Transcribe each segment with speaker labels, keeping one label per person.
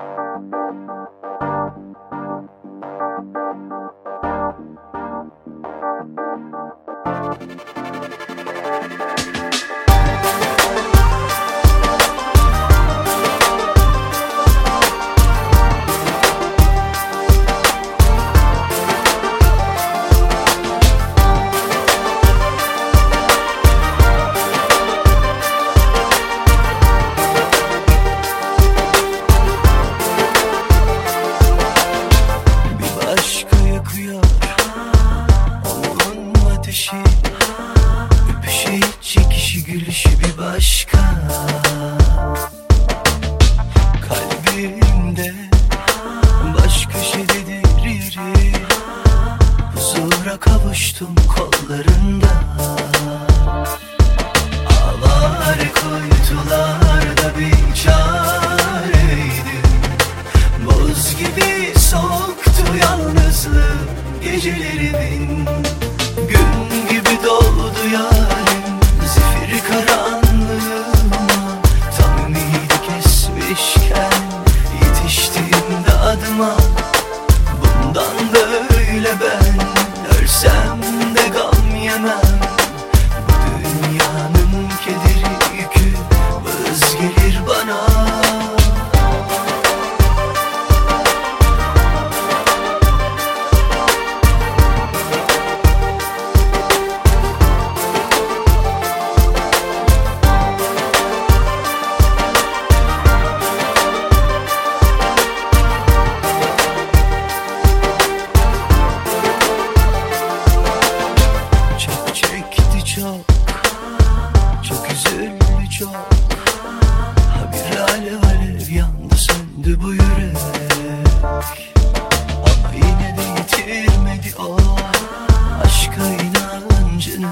Speaker 1: Bir Ateşi Öpüşü, çekişi, gülüşü bir başka. Kalbimde başka şey dedir yeri Huzura kavuştum kollarında. Ağlar kuytularda bir çareydim. Buz gibi soğuktu yalnızlığım gecelerimin your bu yürek. Ama yine de yitirmedi o Aşka inancını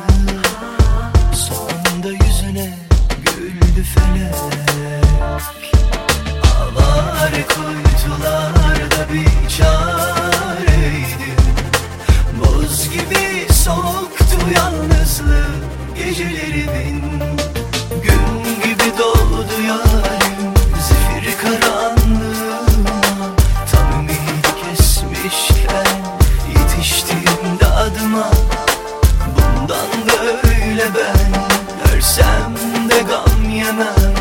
Speaker 1: böyle ben ölsem de gam yemem.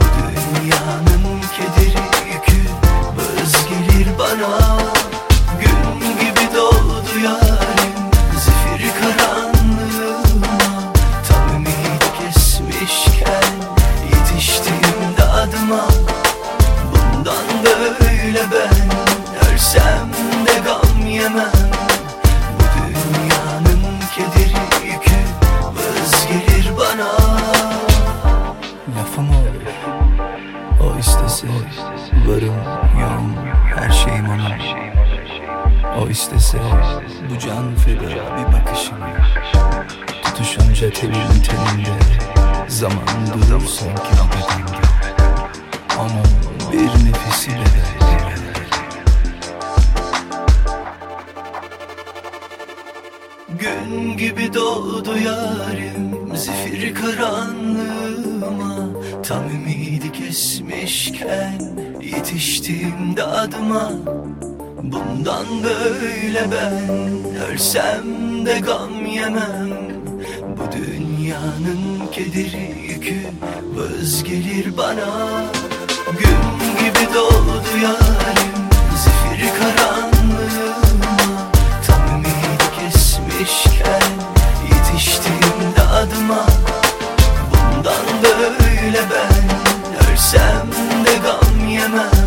Speaker 1: Bu dünyanın kederi yükü vız gelir bana varım yoğum her şeyim onun. O istese bu can feda bir bakışım. Tutuşunca telin teninde zaman durur sanki bedende Onun bir nefesi bedel. Gün gibi doğdu yarim zifiri karanlığıma Tam ümidi kesmişken yetiştim de Bundan böyle ben ölsem de gam yemem. Bu dünyanın kederi yükü vız gelir bana. Gün gibi doğdu yarim. bile ben. Ölsem de gam yemem.